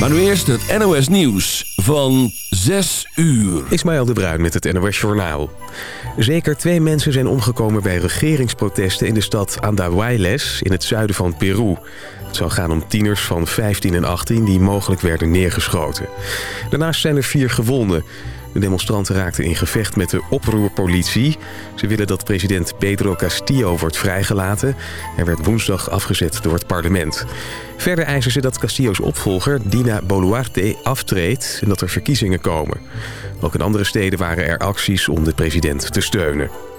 Maar nu eerst het NOS Nieuws van 6 uur. Ismaël de Bruin met het NOS Journaal. Zeker twee mensen zijn omgekomen bij regeringsprotesten in de stad Andahuayles in het zuiden van Peru. Het zou gaan om tieners van 15 en 18 die mogelijk werden neergeschoten. Daarnaast zijn er vier gewonden. De demonstranten raakten in gevecht met de oproerpolitie. Ze willen dat president Pedro Castillo wordt vrijgelaten. Hij werd woensdag afgezet door het parlement. Verder eisen ze dat Castillo's opvolger, Dina Boluarte, aftreedt... en dat er verkiezingen komen. Ook in andere steden waren er acties om de president te steunen.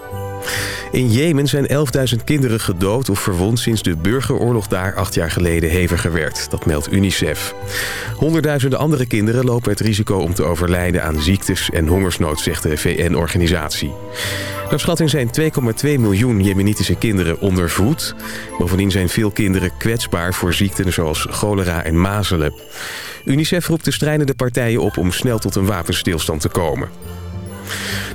In Jemen zijn 11.000 kinderen gedood of verwond sinds de burgeroorlog daar acht jaar geleden heviger werd. Dat meldt UNICEF. Honderdduizenden andere kinderen lopen het risico om te overlijden aan ziektes en hongersnood, zegt de VN-organisatie. Naar schatting zijn 2,2 miljoen Jemenitische kinderen ondervoed. Bovendien zijn veel kinderen kwetsbaar voor ziekten zoals cholera en mazelen. UNICEF roept de strijdende partijen op om snel tot een wapenstilstand te komen.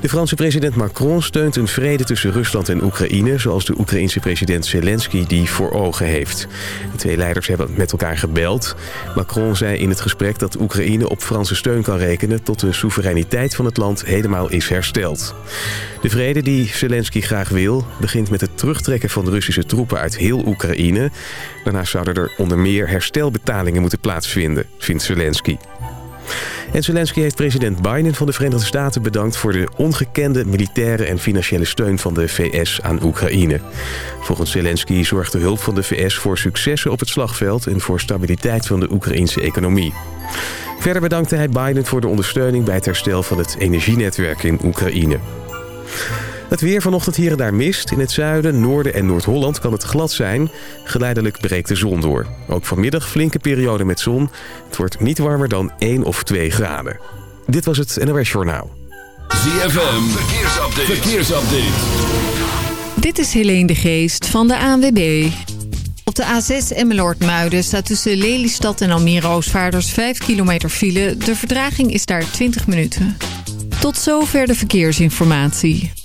De Franse president Macron steunt een vrede tussen Rusland en Oekraïne... zoals de Oekraïense president Zelensky die voor ogen heeft. De twee leiders hebben met elkaar gebeld. Macron zei in het gesprek dat Oekraïne op Franse steun kan rekenen... tot de soevereiniteit van het land helemaal is hersteld. De vrede die Zelensky graag wil... begint met het terugtrekken van de Russische troepen uit heel Oekraïne. Daarnaast zouden er onder meer herstelbetalingen moeten plaatsvinden, vindt Zelensky. En Zelensky heeft president Biden van de Verenigde Staten bedankt... voor de ongekende militaire en financiële steun van de VS aan Oekraïne. Volgens Zelensky zorgt de hulp van de VS voor successen op het slagveld... en voor stabiliteit van de Oekraïnse economie. Verder bedankte hij Biden voor de ondersteuning bij het herstel van het energienetwerk in Oekraïne. Het weer vanochtend hier en daar mist. In het zuiden, noorden en Noord-Holland kan het glad zijn. Geleidelijk breekt de zon door. Ook vanmiddag flinke periode met zon. Het wordt niet warmer dan 1 of 2 graden. Dit was het NOS Journaal. ZFM, verkeersupdate. verkeersupdate. Dit is Helene de Geest van de ANWB. Op de A6 Emmeloord-Muiden staat tussen Lelystad en Almere Oostvaarders 5 kilometer file. De verdraging is daar 20 minuten. Tot zover de verkeersinformatie.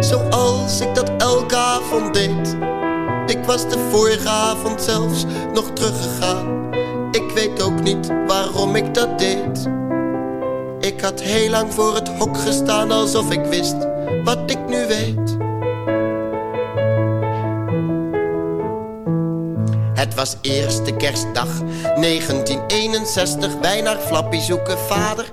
Zoals ik dat elke avond deed. Ik was de vorige avond zelfs nog teruggegaan. Ik weet ook niet waarom ik dat deed. Ik had heel lang voor het hok gestaan alsof ik wist wat ik nu weet. Het was eerste kerstdag 1961. Wij naar Flappy zoeken vader.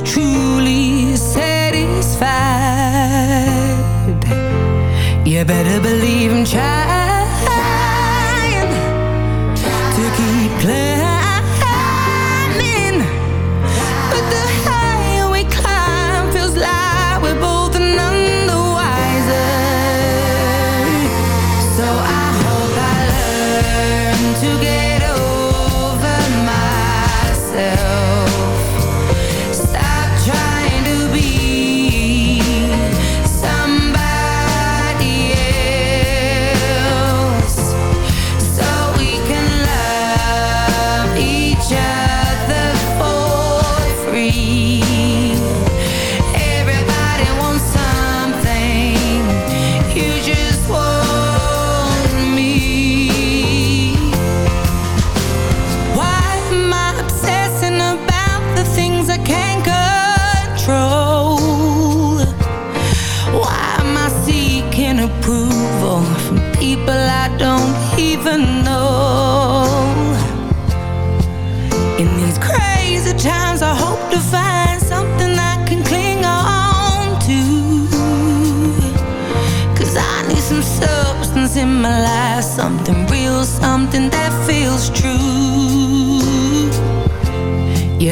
truly satisfied. You better believe I'm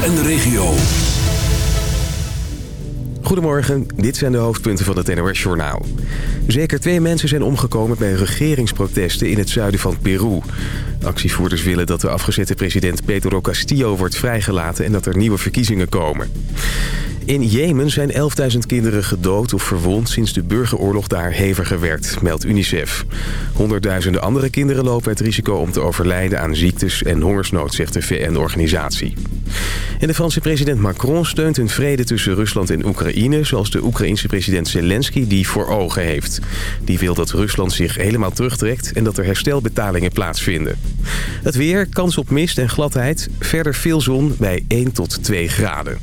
En de regio. Goedemorgen, dit zijn de hoofdpunten van het NOS-journaal. Zeker twee mensen zijn omgekomen bij regeringsprotesten in het zuiden van Peru. Actievoerders willen dat de afgezette president Pedro Castillo wordt vrijgelaten... en dat er nieuwe verkiezingen komen. In Jemen zijn 11.000 kinderen gedood of verwond sinds de burgeroorlog daar heviger werd, meldt UNICEF. Honderdduizenden andere kinderen lopen het risico om te overlijden aan ziektes en hongersnood, zegt de VN-organisatie. En de Franse president Macron steunt een vrede tussen Rusland en Oekraïne... zoals de Oekraïense president Zelensky die voor ogen heeft. Die wil dat Rusland zich helemaal terugtrekt en dat er herstelbetalingen plaatsvinden. Het weer, kans op mist en gladheid, verder veel zon bij 1 tot 2 graden.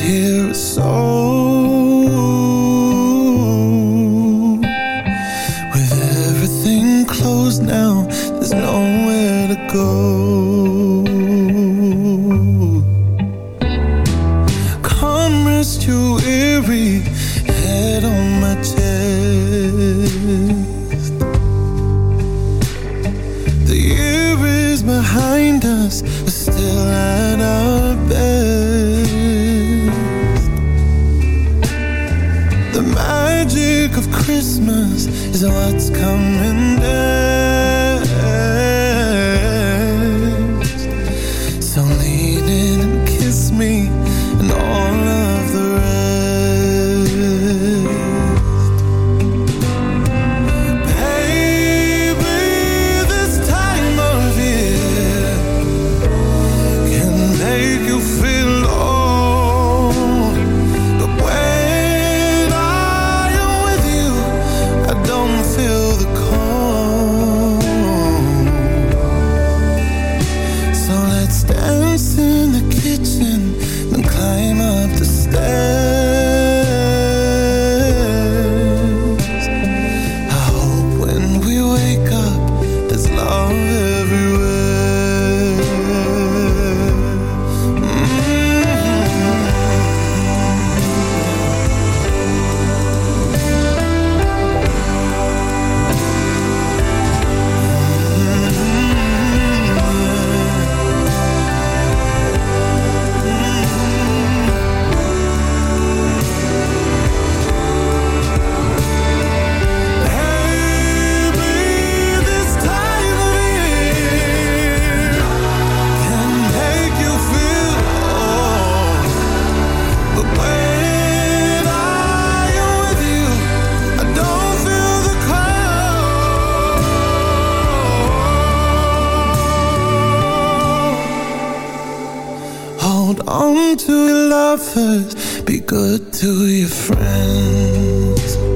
here is so be good to your friends.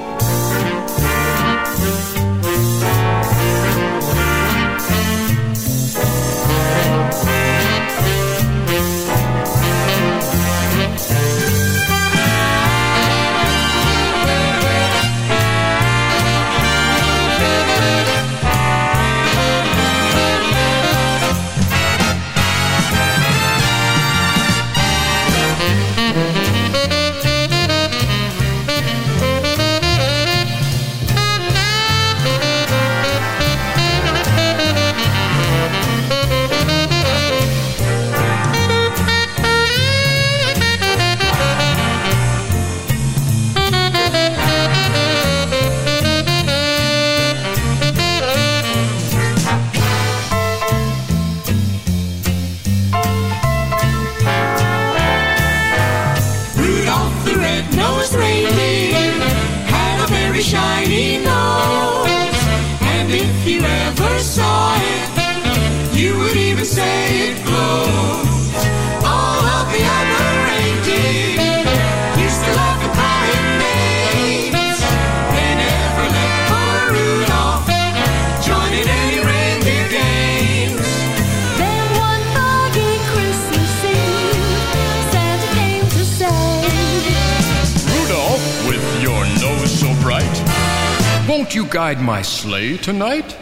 Won't you guide my sleigh tonight?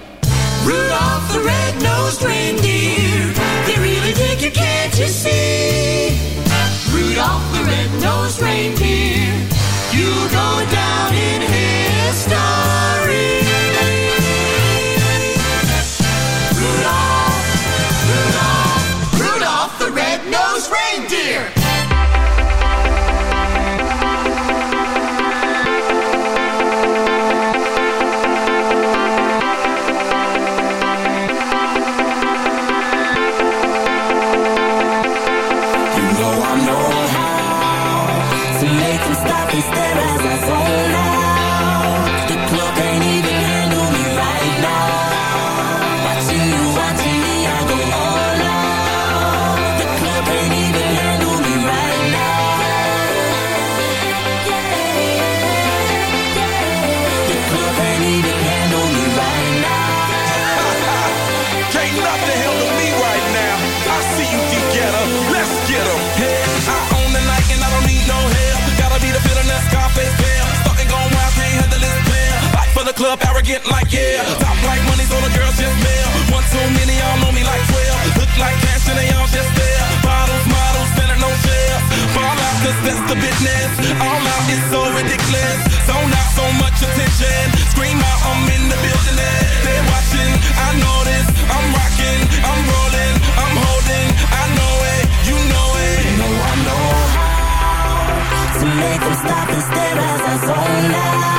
Rudolph the red-nosed reindeer, they really dig you, can't you see? Rudolph the red-nosed reindeer, you'll go down in history. Up, arrogant like yeah. Top like money, so the girls just male. One too many, all know me like 12. Look like cash and they all just there. Bottles, models, selling no shares. Fall out cause that's the business. All out is so ridiculous. So not so much attention. Scream out, I'm in the building. They're watching, I know this. I'm rocking, I'm rolling, I'm holding. I know it, you know it. You know I know how to make them stop and stare as I zone out.